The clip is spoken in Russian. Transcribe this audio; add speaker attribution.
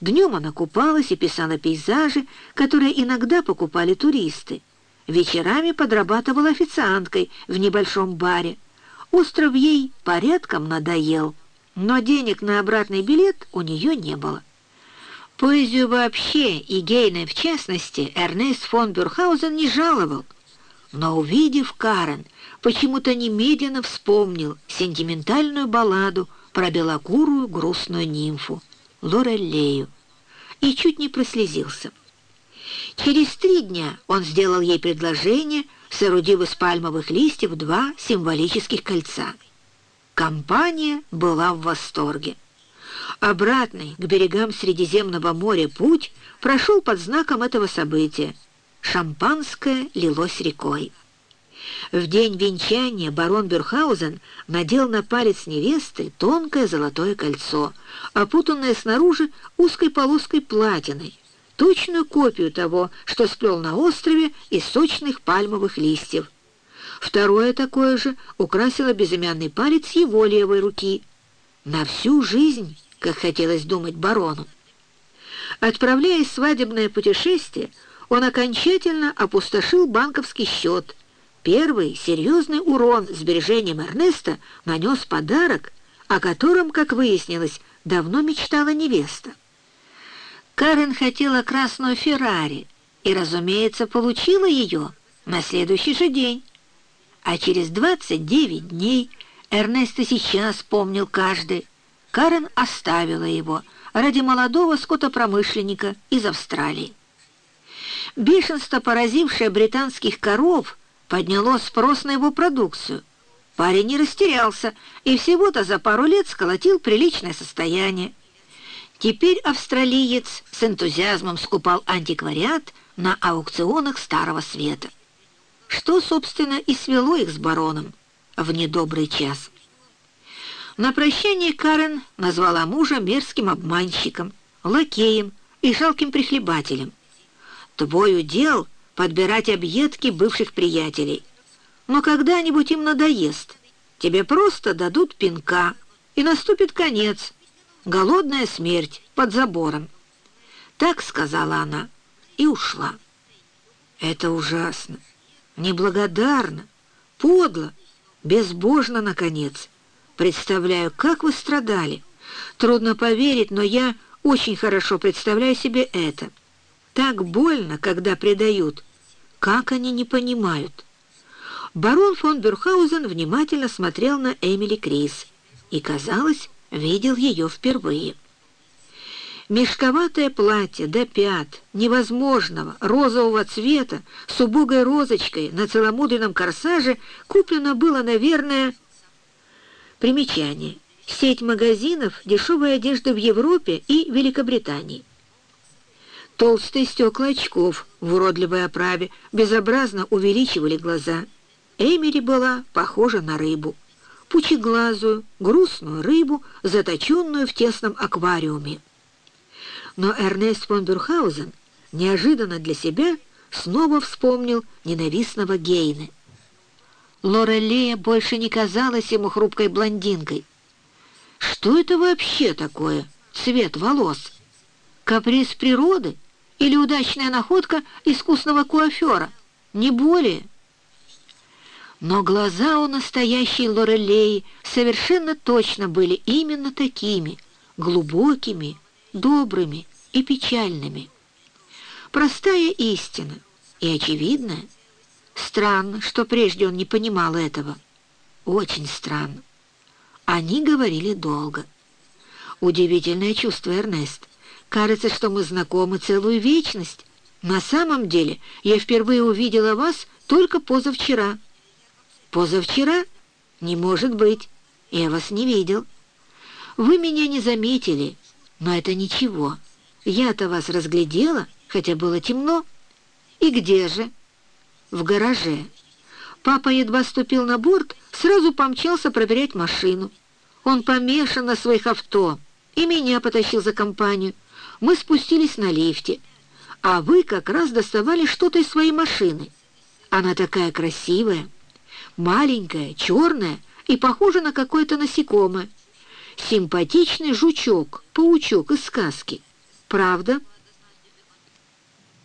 Speaker 1: Днем она купалась и писала пейзажи, которые иногда покупали туристы. Вечерами подрабатывала официанткой в небольшом баре. Остров ей порядком надоел, но денег на обратный билет у нее не было. Поэзию вообще и Гейне в частности Эрнест фон Бюрхаузен не жаловал, но, увидев Карен, почему-то немедленно вспомнил сентиментальную балладу про белокурую грустную нимфу Лорелею и чуть не прослезился. Через три дня он сделал ей предложение, соорудив из пальмовых листьев два символических кольца. Компания была в восторге. Обратный к берегам Средиземного моря путь прошел под знаком этого события. Шампанское лилось рекой. В день венчания барон Бюрхаузен надел на палец невесты тонкое золотое кольцо, опутанное снаружи узкой полоской платины, точную копию того, что сплел на острове из сочных пальмовых листьев. Второе такое же украсило безымянный палец его левой руки. На всю жизнь, как хотелось думать барону. Отправляясь в свадебное путешествие, он окончательно опустошил банковский счет. Первый серьезный урон сбережением Эрнеста нанес подарок, о котором, как выяснилось, давно мечтала невеста. Карен хотела красную Феррари и, разумеется, получила ее на следующий же день. А через 29 дней Эрнест и сейчас помнил каждый. Карен оставила его ради молодого скотопромышленника из Австралии. Бешенство, поразившее британских коров, подняло спрос на его продукцию. Парень не растерялся и всего-то за пару лет сколотил приличное состояние. Теперь австралиец с энтузиазмом скупал антиквариат на аукционах Старого Света. Что, собственно, и свело их с бароном в недобрый час. На прощание Карен назвала мужа мерзким обманщиком, лакеем и жалким прихлебателем. «Твой удел — подбирать объедки бывших приятелей. Но когда-нибудь им надоест. Тебе просто дадут пинка, и наступит конец» голодная смерть под забором. Так сказала она и ушла. Это ужасно, неблагодарно, подло, безбожно, наконец. Представляю, как вы страдали. Трудно поверить, но я очень хорошо представляю себе это. Так больно, когда предают. Как они не понимают? Барон фон Бюрхаузен внимательно смотрел на Эмили Крис и, казалось, видел ее впервые. Мешковатое платье до пят, невозможного, розового цвета, с убогой розочкой на целомудренном корсаже куплено было, наверное, примечание. Сеть магазинов дешевой одежды в Европе и Великобритании. Толстые стекла очков в уродливой оправе безобразно увеличивали глаза. Эмили была похожа на рыбу пучеглазую, грустную рыбу, заточенную в тесном аквариуме. Но Эрнест фон Бюрхаузен неожиданно для себя снова вспомнил ненавистного Гейна. Лорелея больше не казалась ему хрупкой блондинкой. Что это вообще такое, цвет волос? Каприз природы или удачная находка искусного куафера? Не более. Но глаза у настоящей Лорелеи совершенно точно были именно такими, глубокими, добрыми и печальными. Простая истина и очевидная. Странно, что прежде он не понимал этого. Очень странно. Они говорили долго. Удивительное чувство, Эрнест. Кажется, что мы знакомы целую вечность. На самом деле я впервые увидела вас только позавчера. «Позавчера? Не может быть. Я вас не видел. Вы меня не заметили, но это ничего. Я-то вас разглядела, хотя было темно. И где же?» «В гараже. Папа едва ступил на борт, сразу помчался проверять машину. Он помешан на своих авто и меня потащил за компанию. Мы спустились на лифте, а вы как раз доставали что-то из своей машины. Она такая красивая» маленькая, черная и похожа на какое-то насекомое. Симпатичный жучок, паучок из сказки. Правда,